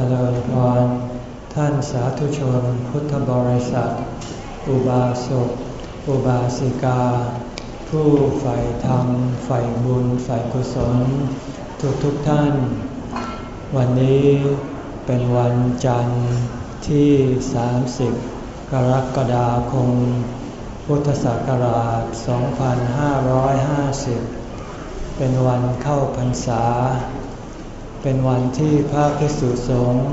จริญพรท่านสาธุชนพุทธบริษัท อุบาสก อุบาสิกา ผู้ใฝ่ธรรมใฝ่บุญใฝ่กุศล ทุกทุกท่าน วันนี้เป็นวันจันทร์ที่ 30 กรกฎาคม พุทธศักราช 2550 เป็นวันเข้าพรรษา เป็นวันที่พระภิกษุสงฆ์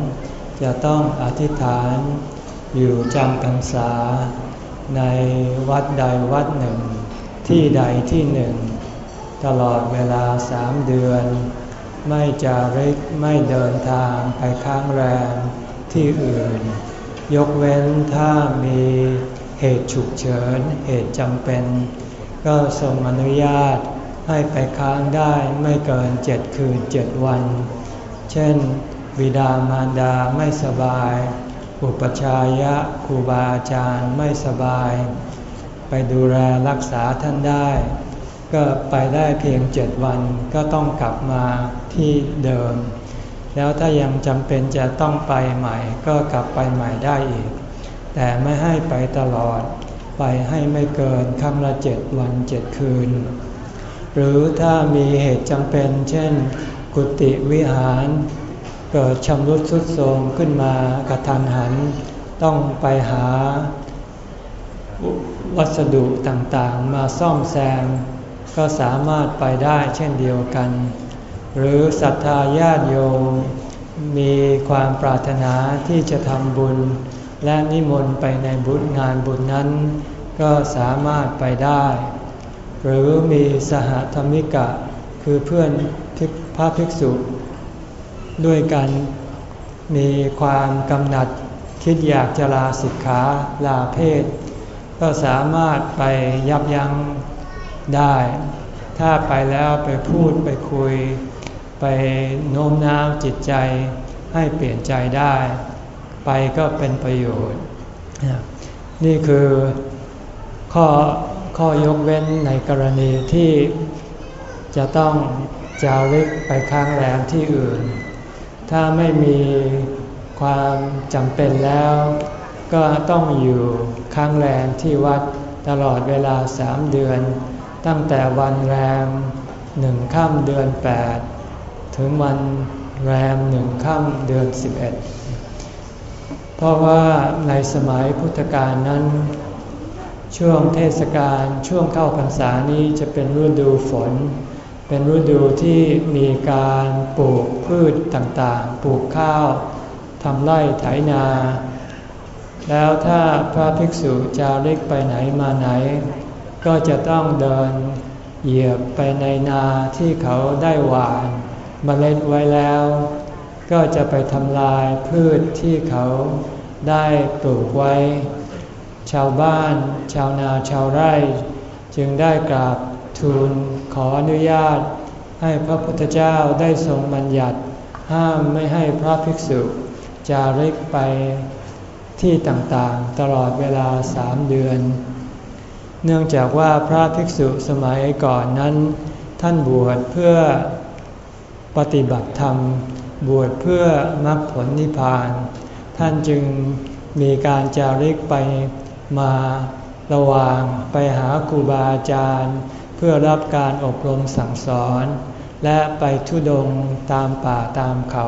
จะต้องอธิษฐานอยู่จำพรรษา ในวัดใดวัดหนึ่ง ที่ใดที่หนึ่ง ตลอดเวลาสามเดือน ไม่จาริกไม่เดินทางไปค้างแรมที่อื่น ยกเว้นถ้ามีเหตุฉุกเฉินเหตุจำเป็น ก็ทรงอนุญาต ให้ไปค้างได้ไม่เกินเจ็ดคืนเจ็ดวัน เช่น บิดามารดาไม่สบาย อุปชายะครูบาอาจารย์ไม่สบาย ไปดูแลรักษาท่านได้ ก็ไปได้เพียงเจ็ดวันก็ต้องกลับมาที่เดิม แล้วถ้ายังจำเป็นจะต้องไปใหม่ ก็กลับไปใหม่ได้อีก แต่ไม่ให้ไปตลอด ไปให้ไม่เกินคำละเจ็ดวันเจ็ดคืน หรือถ้ามีเหตุจำเป็น เช่น กุฏิวิหาร เกิดชำรุดทรุดโทรมขึ้นมากระทันหัน ต้องไปหา วัสดุต่างๆ มาซ่อมแซม ก็สามารถไปได้เช่นเดียวกัน หรือศรัทธาญาติโยมมีความปรารถนาที่จะทำบุญ และนิมนต์ไปในบุญงานบุญนั้น ก็สามารถไปได้ หรือมีสหธรรมิกะ คือเพื่อนพระภิกษุ ด้วยกันมีความกำหนัดคิดอยากจะลาสิกขาลาเพศ ก็สามารถไปยับยั้งได้ ถ้าไปแล้วไปพูดไปคุย ไปโน้มน้าวจิตใจให้เปลี่ยนใจได้ ไปก็เป็นประโยชน์ นี่คือข้อ ข้อยกเว้นในกรณีที่จะต้องจาริกไปค้างแรมที่อื่น ถ้าไม่มีความจำเป็นแล้ว ก็ต้องอยู่ค้างแรมที่วัดตลอดเวลาสามเดือน ตั้งแต่วันแรมหนึ่งค่ำเดือนแปดถึงวันแรมหนึ่งค่ำเดือนสิบเอ็ดเพราะว่าในสมัยพุทธกาลนั้น ช่วงเทศกาลช่วงเข้าพรรษานี้จะเป็นฤดูฝน เป็นฤดูที่มีการปลูกพืชต่างๆ ปลูกข้าวทำไร่ไถนา แล้วถ้าพระภิกษุจะเล็กไปไหนมาไหน ก็จะต้องเดินเหยียบไปในนาที่เขาได้หวานมเมล็ดไว้แล้ว ก็จะไปทำลายพืชที่เขาได้ปลูกไว้ ชาวบ้าน ชาวนาชาวไร่ จึงได้กราบทูลขออนุญาต ให้พระพุทธเจ้าได้ทรงบัญญัติ ห้ามไม่ให้พระภิกษุจาริกไปที่ต่างๆ ตลอดเวลาสามเดือน เนื่องจากว่าพระภิกษุสมัยก่อนนั้น ท่านบวชเพื่อปฏิบัติธรรม บวชเพื่อมรรคผลนิพพาน ท่านจึงมีการจาริกไป มาระวางไปหาครูบาอาจารย์ เพื่อรับการอบรมสั่งสอน และไปทุดงตามป่าตามเขา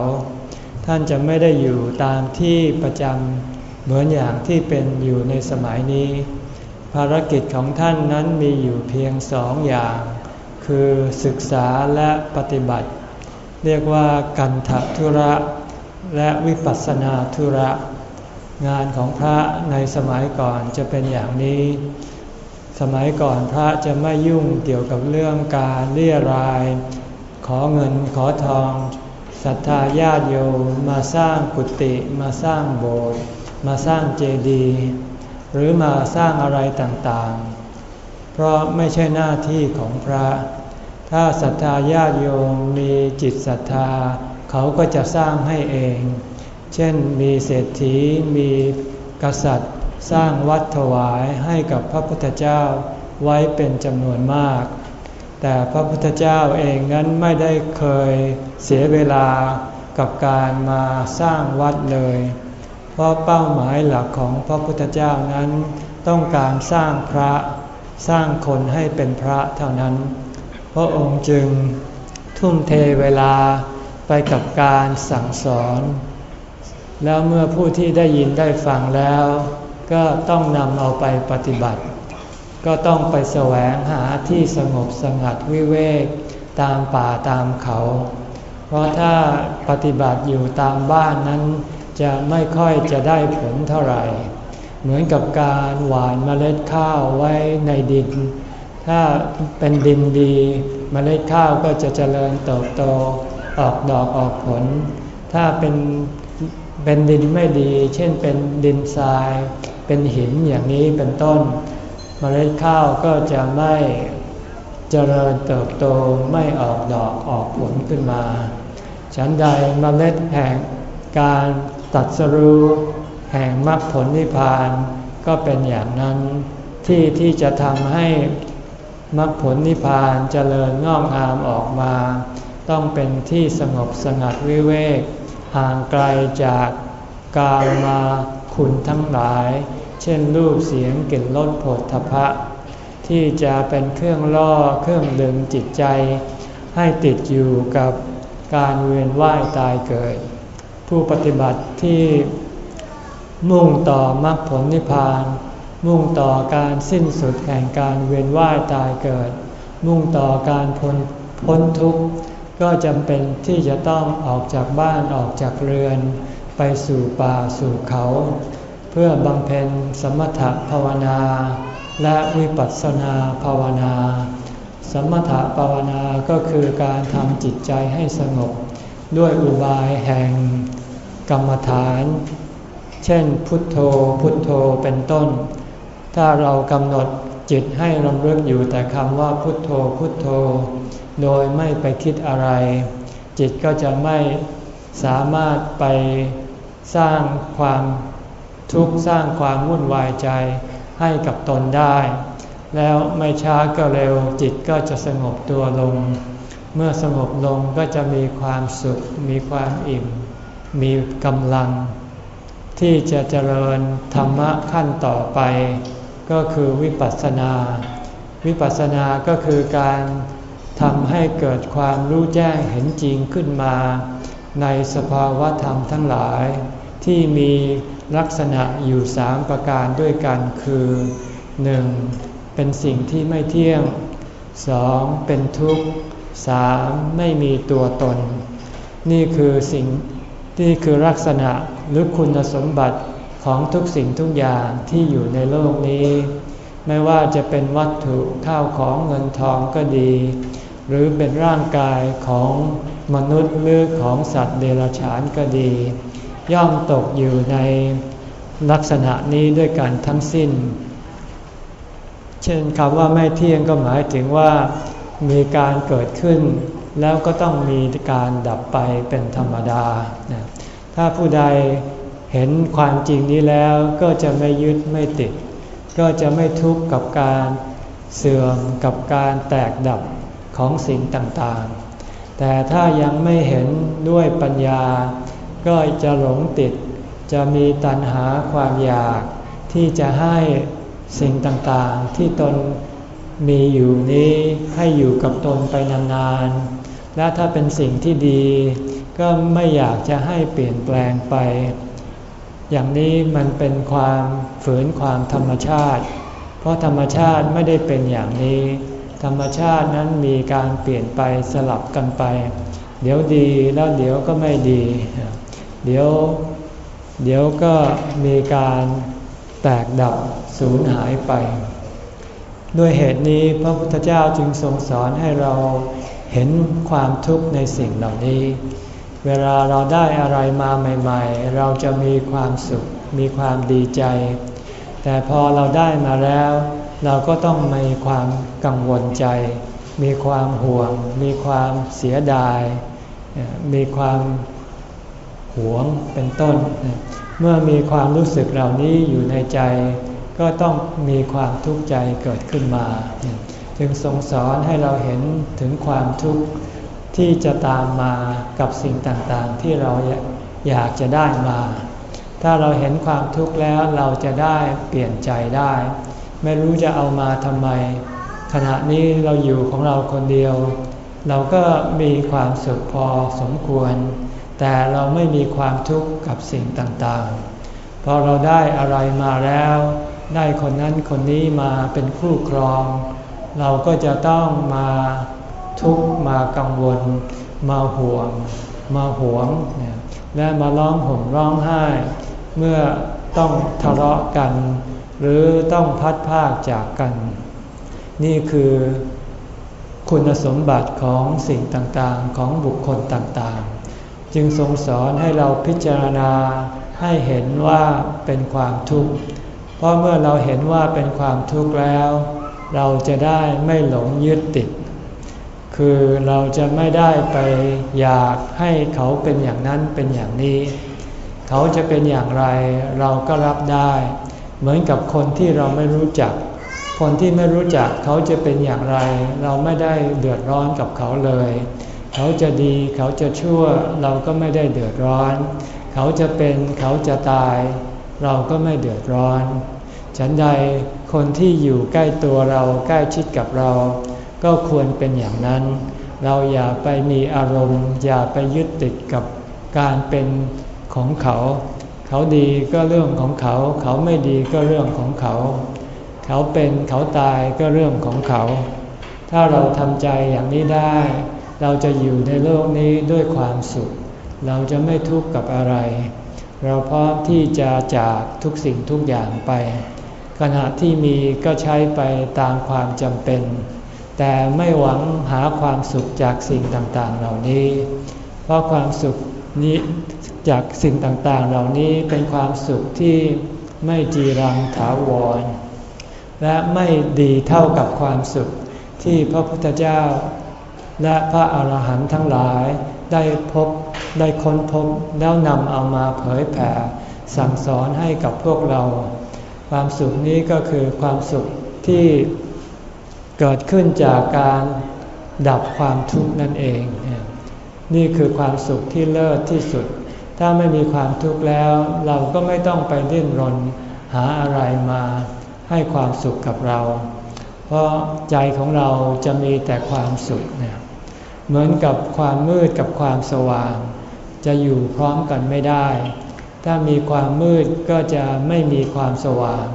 ท่านจะไม่ได้อยู่ตามที่ประจำเหมือนอย่างที่เป็นอยู่ในสมัยนี้ ภารกิจของท่านนั้นมีอยู่เพียงสองอย่าง คือศึกษาและปฏิบัติ เรียกว่ากันทธุระ และวิปัสสนาธุระ งานของพระในสมัยก่อนจะเป็นอย่างนี้ สมัยก่อนพระจะไม่ยุ่งเกี่ยวกับเรื่องการเรียราย ขอเงินขอทองศรัทธาญาติโยมมาสร้างกุฏิมาสร้างโบสถ์มาสร้างเจดีย์หรือมาสร้างอะไรต่างๆ เพราะไม่ใช่หน้าที่ของพระ ถ้าศรัทธาญาติโยมมีจิตศรัทธา เขาก็จะสร้างให้เอง เช่นมีเศรษฐีมีกษัตริย์ สร้างวัดถวายให้กับพระพุทธเจ้าไว้เป็นจำนวนมาก แต่พระพุทธเจ้าเองนั้นไม่ได้เคยเสียเวลากับการมาสร้างวัดเลย เพราะเป้าหมายหลักของพระพุทธเจ้านั้น ต้องการสร้างพระสร้างคนให้เป็นพระเท่านั้น พระองค์จึงทุ่มเทเวลาไปกับการสั่งสอน แล้วเมื่อผู้ที่ได้ยินได้ฟังแล้ว ก็ต้องนำเอาไปปฏิบัติ ก็ต้องไปแสวงหาที่สงบสงัดวิเวกตามป่าตามเขา เพราะถ้าปฏิบัติอยู่ตามบ้านนั้น จะไม่ค่อยจะได้ผลเท่าไหร่ เหมือนกับการหว่านเมล็ดข้าวไว้ในดิน ถ้าเป็นดินดีเมล็ดข้าวก็จะเจริญเติบโตออกดอกออกผล ถ้าเป็น เป็นดินไม่ดี เช่นเป็นดินทราย เป็นหินอย่างนี้เป็นต้นเมล็ดข้าวก็จะไม่เจริญเติบโตไม่ออกดอกออกผลขึ้นมา ฉันใดมเมล็ดแห่งการตัดสรู้แห่งมรรคผลนิพพานก็เป็นอย่างนั้นที่ที่จะทำให้มรรคผลนิพพานเจริญงอกงามออกมา ต้องเป็นที่สงบสงัดวิเวก ห่างไกลจากกาลมาคุณทั้งหลาย เช่นรูปเสียงกลิ่นรสผลทพะ ที่จะเป็นเครื่องล่อเครื่องดึงจิตใจ ให้ติดอยู่กับการเวียนว่ายตายเกิด ผู้ปฏิบัติที่มุ่งต่อมรรคผลนิพพาน มุ่งต่อการสิ้นสุดแห่งการเวียนว่ายตายเกิด มุ่งต่อการพ้นพ้นทุกข์ ก็จำเป็นที่จะต้องออกจากบ้านออกจากเรือน ไปสู่ป่าสู่เขา เพื่อบำเพ็ญสมถภาวนา และวิปัสสนาภาวนา สมถภาวนาก็คือการทำจิตใจให้สงบ ด้วยอุบายแห่งกรรมฐาน เช่นพุทโธพุทโธเป็นต้น ถ้าเรากำหนดจิตให้รำลึกอยู่แต่คำว่าพุทโธพุทโธ โดยไม่ไปคิดอะไร จิตก็จะไม่สามารถไปสร้างความทุกข์สร้างความวุ่นวายใจให้กับตนได้ แล้วไม่ช้าก็เร็วจิตก็จะสงบตัวลง เมื่อสงบลงก็จะมีความสุข มีความอิ่ม มีกำลัง ที่จะเจริญธรรมะขั้นต่อไป ก็คือวิปัสสนา วิปัสสนาก็คือการ ทำให้เกิดความรู้แจ้งเห็นจริงขึ้นมา ในสภาวะธรรมทั้งหลาย ที่มีลักษณะอยู่สามประการด้วยกันคือ 1. เป็นสิ่งที่ไม่เที่ยง 2. เป็นทุกข์ 3. ไม่มีตัวตน นี่คือสิ่งที่คือลักษณะหรือคุณสมบัติของทุกสิ่งทุกอย่างที่อยู่ในโลกนี้ ไม่ว่าจะเป็นวัตถุข้าวของเงินทองก็ดี หรือเป็นร่างกายของมนุษย์หรือของสัตว์เดรัจฉานก็ดี ย่อมตกอยู่ในลักษณะนี้ด้วยกันทั้งสิ้น เช่นคำว่าไม่เที่ยงก็หมายถึงว่ามีการเกิดขึ้น แล้วก็ต้องมีการดับไปเป็นธรรมดา ถ้าผู้ใดเห็นความจริงนี้แล้วก็จะไม่ยึดไม่ติด ก็จะไม่ทุกข์กับการเสื่อมกับการแตกดับ ของสิ่งต่างๆ แต่ถ้ายังไม่เห็นด้วยปัญญา ก็จะหลงติด จะมีตัณหาความอยาก ที่จะให้สิ่งต่างๆ ที่ตนมีอยู่นี้ให้อยู่กับตนไปนานๆ และถ้าเป็นสิ่งที่ดี ก็ไม่อยากจะให้เปลี่ยนแปลงไป อย่างนี้มันเป็นความฝืนความธรรมชาติ เพราะธรรมชาติไม่ได้เป็นอย่างนี้ ธรรมชาตินั้นมีการเปลี่ยนไปสลับกันไป เดี๋ยวดีแล้วเดี๋ยวก็ไม่ดี เดี๋ยว เดี๋ยวก็มีการแตกดับสูญหายไป ด้วยเหตุนี้พระพุทธเจ้าจึงทรงสอนให้เราเห็นความทุกข์ในสิ่งเหล่านี้ เวลาเราได้อะไรมาใหม่ ๆ เราจะมีความสุข มีความดีใจ แต่พอเราได้มาแล้ว เราก็ต้องมีความกังวลใจ มีความห่วง มีความเสียดาย มีความหวงเป็นต้น เมื่อมีความรู้สึกเหล่านี้อยู่ในใจ ก็ต้องมีความทุกข์ใจเกิดขึ้นมา จึงทรงสอนให้เราเห็นถึงความทุกข์ที่จะตามมากับสิ่งต่างๆ ที่เราอยากจะได้มา ถ้าเราเห็นความทุกข์แล้วเราจะได้เปลี่ยนใจได้ ไม่รู้จะเอามาทำไม ขณะนี้เราอยู่ของเราคนเดียว เราก็มีความสุขพอสมควร แต่เราไม่มีความทุกข์กับสิ่งต่างๆ พอเราได้อะไรมาแล้ว ได้คนนั้นคนนี้มาเป็นคู่ครอง เราก็จะต้องมาทุกข์มากังวล มาห่วง มาหวง และมาร้องห่มร้องไห้ เมื่อต้องทะเลาะกัน หรือต้องพัดภาคจากกัน นี่คือคุณสมบัติของสิ่งต่างๆของบุคคลต่างๆ จึงทรงสอนให้เราพิจารณาให้เห็นว่าเป็นความทุกข์ เพราะเมื่อเราเห็นว่าเป็นความทุกข์แล้ว เราจะได้ไม่หลงยึดติด คือเราจะไม่ได้ไปอยากให้เขาเป็นอย่างนั้นเป็นอย่างนี้ เขาจะเป็นอย่างไรเราก็รับได้ เหมือนกับคนที่เราไม่รู้จัก คนที่ไม่รู้จักเขาจะเป็นอย่างไร เราไม่ได้เดือดร้อนกับเขาเลย เขาจะดีเขาจะชั่วเราก็ไม่ได้เดือดร้อน เขาจะเป็นเขาจะตาย เราก็ไม่เดือดร้อน ฉันใดคนที่อยู่ใกล้ตัวเราใกล้ชิดกับเรา ก็ควรเป็นอย่างนั้น เราอย่าไปมีอารมณ์ อย่าไปยึดติดกับการเป็นของเขา เขาดีก็เรื่องของเขา เขาไม่ดีก็เรื่องของเขา เขาเป็นเขาตายก็เรื่องของเขา ถ้าเราทำใจอย่างนี้ได้ เราจะอยู่ในโลกนี้ด้วยความสุข เราจะไม่ทุกข์กับอะไร เราพร้อมที่จะจากทุกสิ่งทุกอย่างไป ขณะที่มีก็ใช้ไปตามความจำเป็น แต่ไม่หวังหาความสุขจากสิ่งต่างๆ เหล่านี้ เพราะความสุขนี้ จากสิ่งต่างๆ เหล่านี้เป็นความสุขที่ไม่จีรังถาวร และไม่ดีเท่ากับความสุขที่พระพุทธเจ้า และพระอาหารหันต์ทั้งหลายได้พบได้ค้นพบแล้วนำเอามาเผยแผ่สั่งสอนให้กับพวกเรา ความสุขนี้ก็คือความสุขที่เกิดขึ้นจากการดับความทุกข์นั่นเอง นี่คือความสุขที่เลิศที่สุด ถ้าไม่มีความทุกข์แล้ว เราก็ไม่ต้องไปดิ้นรนหาอะไรมาให้ความสุขกับเรา เพราะใจของเราจะมีแต่ความสุขเนี่ยเหมือนกับความมืดกับความสว่าง จะอยู่พร้อมกันไม่ได้ ถ้ามีความมืดก็จะไม่มีความสว่าง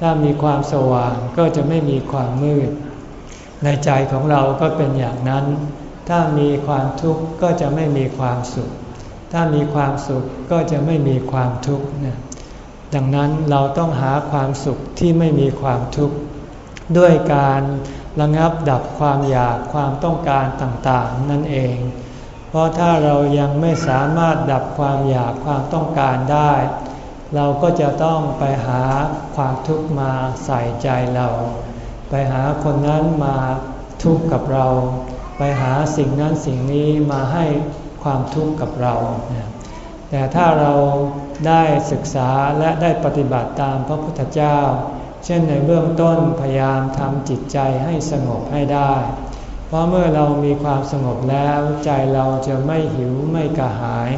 ถ้ามีความสว่างก็จะไม่มีความมืด ในใจของเราก็เป็นอย่างนั้น ถ้ามีความทุกข์ก็จะไม่มีความสุข ถ้ามีความสุขก็จะไม่มีความทุกข์เนี่ยดังนั้นเราต้องหาความสุขที่ไม่มีความทุกข์ด้วยการระงับดับความอยากความต้องการต่างๆนั่นเอง เพราะถ้าเรายังไม่สามารถดับความอยากความต้องการได้ เราก็จะต้องไปหาความทุกข์มาใส่ใจเรา ไปหาคนนั้นมาทุกข์กับเรา ไปหาสิ่งนั้นสิ่งนี้มาให้ ความทุกข์กับเรา แต่ถ้าเราได้ศึกษาและได้ปฏิบัติตามพระพุทธเจ้า เช่นในเบื้องต้นพยายามทำจิตใจให้สงบให้ได้ เพราะเมื่อเรามีความสงบแล้วใจเราจะไม่หิวไม่กระหาย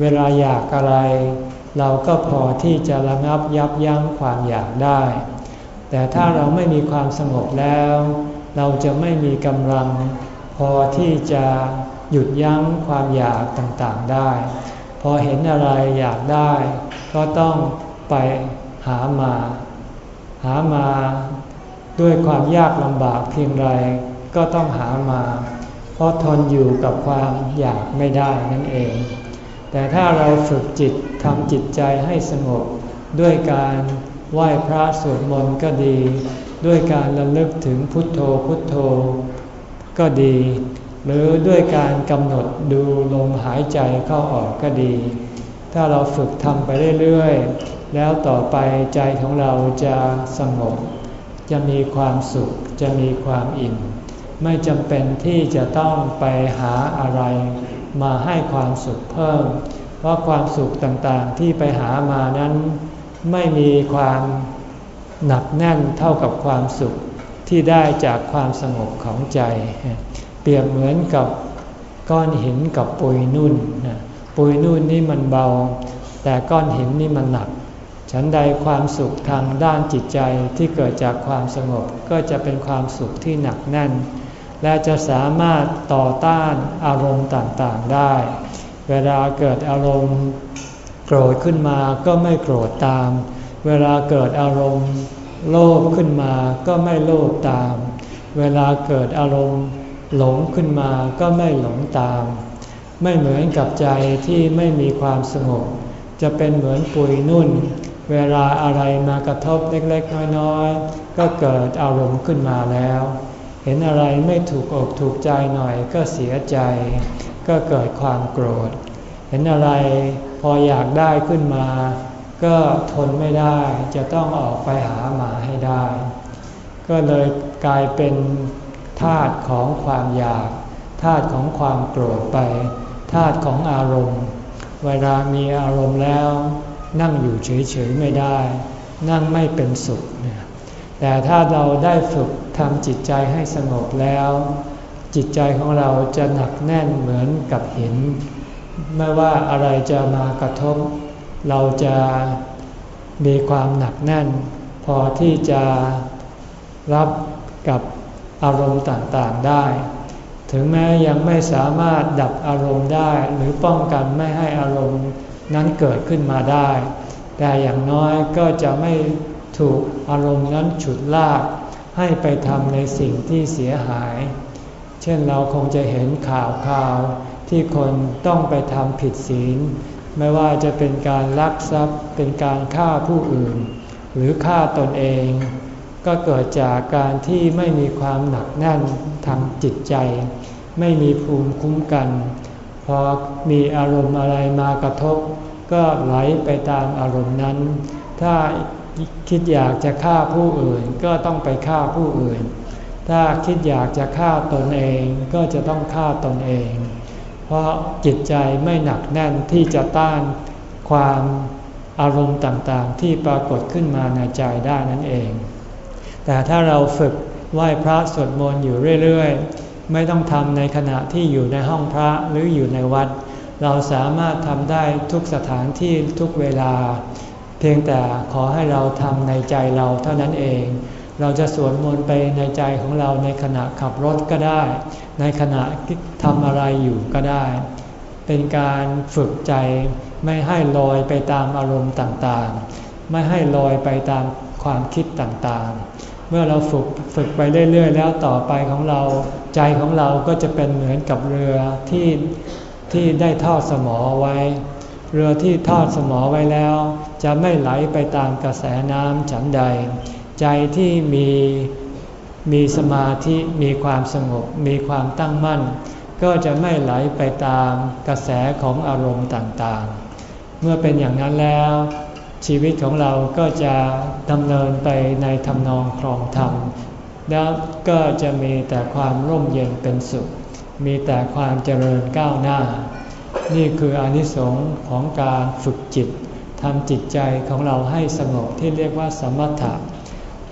เวลาอยากอะไร เราก็พอที่จะระงับยับยั้งความอยากได้ แต่ถ้าเราไม่มีความสงบแล้ว เราจะไม่มีกำลังพอที่จะ หยุดยั้งความอยากต่างๆได้ พอเห็นอะไรอยากได้ ก็ต้องไปหามา หามาด้วยความยากลำบากเพียงไรก็ต้องหามา เพราะทนอยู่กับความอยากไม่ได้นั่นเอง แต่ถ้าเราฝึกจิตทำจิตใจให้สงบด้วยการไหว้พระสวดมนต์ก็ดี ด้วยการระลึกถึงพุทโธพุทโธ ก็ดี หรือด้วยการกำหนดดูลมหายใจเข้าออกก็ดี ถ้าเราฝึกทำไปเรื่อยๆ แล้วต่อไปใจของเราจะสงบ จะมีความสุข จะมีความอิ่ม ไม่จำเป็นที่จะต้องไปหาอะไรมาให้ความสุขเพิ่ม เพราะความสุขต่างๆที่ไปหามานั้น ไม่มีความหนักแน่นเท่ากับความสุขที่ได้จากความสงบของใจ เปรียบเหมือนกับก้อนหินกับปุยนุ่นนะปุยนุ่นนี่มันเบา แต่ก้อนหินนี่มันหนัก ฉันใดความสุขทางด้านจิตใจที่เกิดจากความสงบก็จะเป็นความสุขที่หนักแน่น และจะสามารถต่อต้านอารมณ์ต่างๆได้ เวลาเกิดอารมณ์โกรธขึ้นมาก็ไม่โกรธตาม เวลาเกิดอารมณ์โลภขึ้นมาก็ไม่โลภตาม เวลาเกิดอารมณ์ หลงขึ้นมาก็ไม่หลงตาม ไม่เหมือนกับใจที่ไม่มีความสงบ จะเป็นเหมือนปุยนุ่น เวลาอะไรมากระทบเล็กๆ น้อยๆ ก็เกิดอารมณ์ขึ้นมาแล้ว เห็นอะไรไม่ถูกอกถูกใจหน่อยก็เสียใจ ก็เกิดความโกรธ เห็นอะไรพออยากได้ขึ้นมา ก็ทนไม่ได้จะต้องออกไปหามาให้ได้ ก็เลยกลายเป็น ธาตุของความอยากธาตุของความโกรธไปธาตุของอารมณ์ เวลามีอารมณ์แล้ว นั่งอยู่เฉยๆไม่ได้ นั่งไม่เป็นสุข แต่ถ้าเราได้ฝึกทำจิตใจให้สงบแล้ว จิตใจของเราจะหนักแน่นเหมือนกับหิน ไม่ว่าอะไรจะมากระทบ เราจะมีความหนักแน่น พอที่จะรับกับ อารมณ์ต่างๆได้ ถึงแม้ยังไม่สามารถดับอารมณ์ได้ หรือป้องกันไม่ให้อารมณ์นั้นเกิดขึ้นมาได้ แต่อย่างน้อยก็จะไม่ถูกอารมณ์นั้นฉุดลากให้ไปทำในสิ่งที่เสียหาย เช่นเราคงจะเห็นข่าวข่าวที่คนต้องไปทำผิดศีล ไม่ว่าจะเป็นการลักทรัพย์ เป็นการฆ่าผู้อื่น หรือฆ่าตนเอง ก็เกิดจากการที่ไม่มีความหนักแน่นทางจิตใจ ไม่มีภูมิคุ้มกัน พอมีอารมณ์อะไรมากระทบ ก็ไหลไปตามอารมณ์นั้น ถ้าคิดอยากจะฆ่าผู้อื่นก็ต้องไปฆ่าผู้อื่น ถ้าคิดอยากจะฆ่าตนเองก็จะต้องฆ่าตนเอง เพราะจิตใจไม่หนักแน่นที่จะต้านความอารมณ์ต่างๆ ที่ปรากฏขึ้นมาในใจได้นั่นเอง แต่ถ้าเราฝึกไหว้พระสวดมนต์อยู่เรื่อยๆ ไม่ต้องทำในขณะที่อยู่ในห้องพระหรืออยู่ในวัด เราสามารถทำได้ทุกสถานที่ทุกเวลา เพียงแต่ขอให้เราทำในใจเราเท่านั้นเอง เราจะสวดมนต์ไปในใจของเราในขณะขับรถก็ได้ ในขณะทำอะไรอยู่ก็ได้ เป็นการฝึกใจไม่ให้ลอยไปตามอารมณ์ต่างๆ ไม่ให้ลอยไปตามความคิดต่างๆ มื่อเราฝึกฝึกไปเรื่อยๆแล้วต่อไปของเราใจของเราก็จะเป็นเหมือนกับเรือที่ที่ได้ทอดสมอไว้ เรือที่ทอดสมอไว้แล้ว จะไม่ไหลไปตามกระแสน้ำฉันใด ใจที่มีมีสมาธิมีความสงบ มีความตั้งมั่น ก็จะไม่ไหลไปตามกระแสของอารมณ์ต่างๆ เมื่อเป็นอย่างนั้นแล้ว ชีวิตของเราก็จะดำเนินไปในทำนองครองธรรม แล้วก็จะมีแต่ความร่มเย็นเป็นสุข มีแต่ความเจริญก้าวหน้า นี่คืออนิสงค์ของการฝึกจิตทำจิตใจของเราให้สงบที่เรียกว่าสมถะ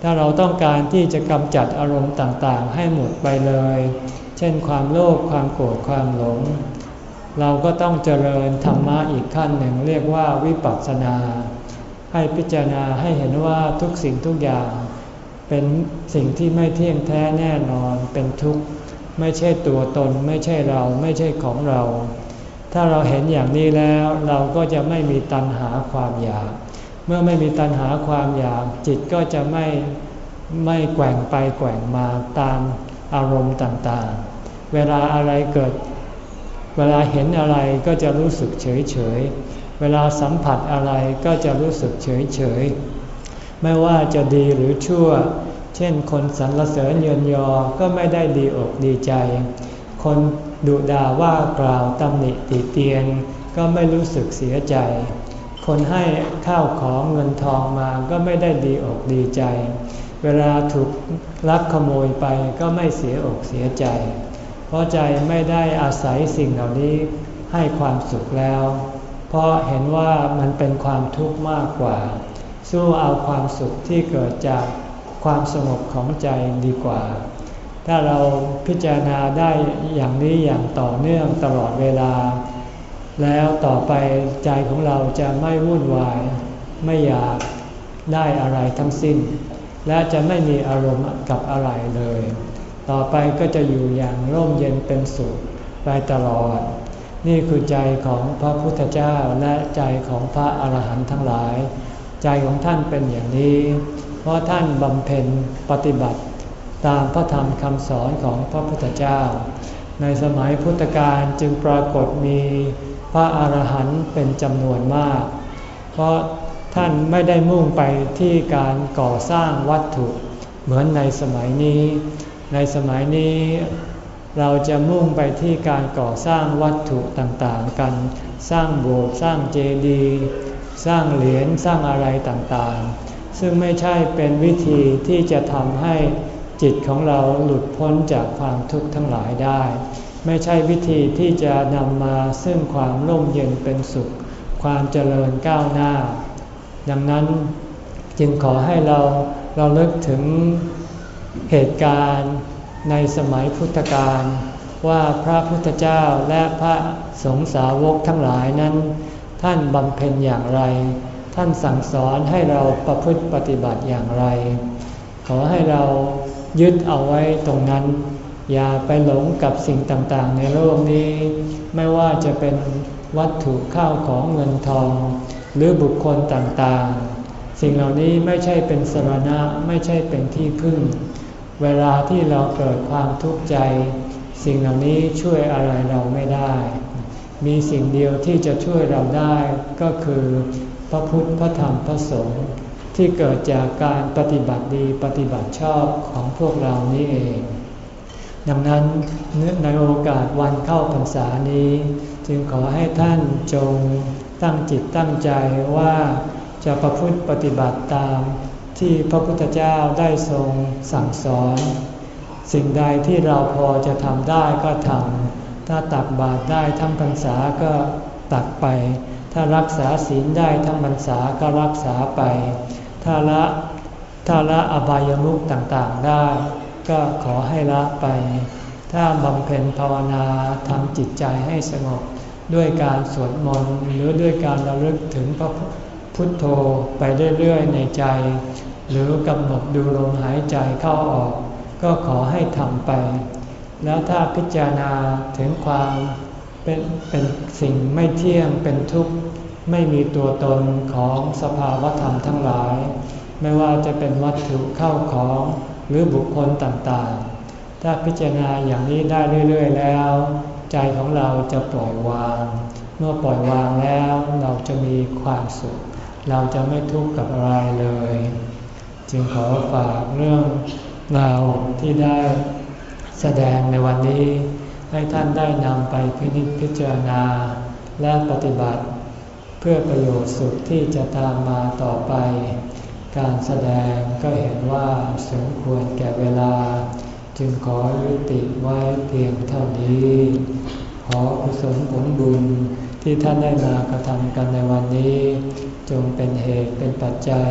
ถ้าเราต้องการที่จะกำจัดอารมณ์ต่างๆ ให้หมดไปเลย เช่นความโลภความโกรธความหลง เราก็ต้องเจริญธรรมะอีกขั้นหนึ่งเรียกว่าวิปัสสนา ให้พิจารณาให้เห็นว่าทุกสิ่งทุกอย่าง เป็นสิ่งที่ไม่เที่ยงแท้แน่นอนเป็นทุกข์ ไม่ใช่ตัวตน ไม่ใช่เราไม่ใช่ของเรา ถ้าเราเห็นอย่างนี้แล้วเราก็จะไม่มีตัณหาความอยาก เมื่อไม่มีตัณหาความอยาก จิตก็จะไม่ไม่แกว่งไปแกว่งมาตามอารมณ์ต่างๆ เวลาอะไรเกิด เวลาเห็นอะไรก็จะรู้สึกเฉยเฉย เวลาสัมผัสอะไรก็จะรู้สึกเฉยเฉยไม่ว่าจะดีหรือชั่ว เช่นคนสรรเสริญเยินยอ ก็ไม่ได้ดีอกดีใจ คนดุด่าว่ากล่าวตำหนิติเตียน ก็ไม่รู้สึกเสียใจ คนให้ข้าวของเงินทองมาก็ไม่ได้ดีอกดีใจ เวลาถูกลักขโมยไปก็ไม่เสียอกเสียใจ เพราะใจไม่ได้อาศัยสิ่งเหล่านี้ให้ความสุขแล้ว เพราะเห็นว่ามันเป็นความทุกข์มากกว่า สู้เอาความสุขที่เกิดจากความสงบของใจดีกว่า ถ้าเราพิจารณาได้อย่างนี้อย่างต่อเนื่องตลอดเวลา แล้วต่อไปใจของเราจะไม่วุ่นวาย ไม่อยากได้อะไรทั้งสิ้น และจะไม่มีอารมณ์กับอะไรเลย ต่อไปก็จะอยู่อย่างร่มเย็นเป็นสุขไปตลอด นี่คือใจของพระพุทธเจ้าและใจของพระอาหารหันต์ทั้งหลาย ใจของท่านเป็นอย่างนี้ เพราะท่านบำเพ็ญปฏิบัติตามพระธรรมคำสอนของพระพุทธเจ้า ในสมัยพุทธกาลจึงปรากฏมีพระอาหารหันต์เป็นจำนวนมาก เพราะท่านไม่ได้มุ่งไปที่การก่อสร้างวัตถุเหมือนในสมัยนี้ ในสมัยนี้ เราจะมุ่งไปที่การก่อสร้างวัตถุต่างๆ กัน สร้างโบสถ์สร้างเจดีย์สร้างเหรียญสร้างอะไรต่างๆ ซึ่งไม่ใช่เป็นวิธีที่จะทำให้จิตของเราหลุดพ้นจากความทุกข์ทั้งหลายได้ ไม่ใช่วิธีที่จะนำมาซึ่งความร่มเย็นเป็นสุข ความเจริญก้าวหน้า ดังนั้นจึงขอให้เราเราเลิกถึงเหตุการณ์ ในสมัยพุทธกาลว่าพระพุทธเจ้าและพระสงฆ์สาวกทั้งหลายนั้น ท่านบำเพ็ญอย่างไร ท่านสั่งสอนให้เราประพฤติปฏิบัติอย่างไร ขอให้เรายึดเอาไว้ตรงนั้น อย่าไปหลงกับสิ่งต่างๆ ในโลกนี้ ไม่ว่าจะเป็นวัตถุข้าวของเงินทอง หรือบุคคลต่างๆ สิ่งเหล่านี้ไม่ใช่เป็นสรณะไม่ใช่เป็นที่พึ่ง เวลาที่เราเกิดความทุกข์ใจ สิ่งเหล่านี้ช่วยอะไรเราไม่ได้ มีสิ่งเดียวที่จะช่วยเราได้ก็คือพระพุทธพระธรรมพระสงฆ์ที่เกิดจากการปฏิบัติดีปฏิบัติชอบของพวกเรานี้เอง ดังนั้นในโอกาสวันเข้าพรรษานี้ จึงขอให้ท่านจงตั้งจิตตั้งใจว่าจะประพฤติปฏิบัติตาม ที่พระพุทธเจ้าได้ทรงสั่งสอน สิ่งใดที่เราพอจะทำได้ก็ทำถ้าตักบาตรได้ทั้งพรรษาก็ตักไป ถ้ารักษาศีลได้ทั้งพรรษาก็รักษาไป ถ้าละถ้าละอบายมุขต่างๆได้ ก็ขอให้ละไป ถ้าบำเพ็ญภาวนาทำจิตใจให้สงบด้วยการสวดมนต์หรือด้วยการระลึกถึงพระพุทโธไปเรื่อยๆในใจ หรือกำหนดดูลมหายใจเข้าออก ก็ขอให้ทำไป แล้วถ้าพิจารณาถึงความเป็นเป็นสิ่งไม่เที่ยงเป็นทุกข์ไม่มีตัวตนของสภาวธรรมทั้งหลาย ไม่ว่าจะเป็นวัตถุเข้าของหรือบุคคลต่างๆ ถ้าพิจารณาอย่างนี้ได้เรื่อย ๆ แล้ว ใจของเราจะปล่อยวาง เมื่อปล่อยวางแล้วเราจะมีความสุข เราจะไม่ทุกข์กับอะไรเลย จึงขอฝากเรื่องราวที่ได้แสดงในวันนี้ ให้ท่านได้นำไปพินิจพิจารณา และปฏิบัติ เพื่อประโยชน์สุขที่จะตามมาต่อไป การแสดงก็เห็นว่าสมควรแก่เวลา จึงขอยุติไว้เพียงเท่านี้ ขอกุศลผลบุญที่ท่านได้มากระทำกันในวันนี้ จงเป็นเหตุเป็นปัจจัย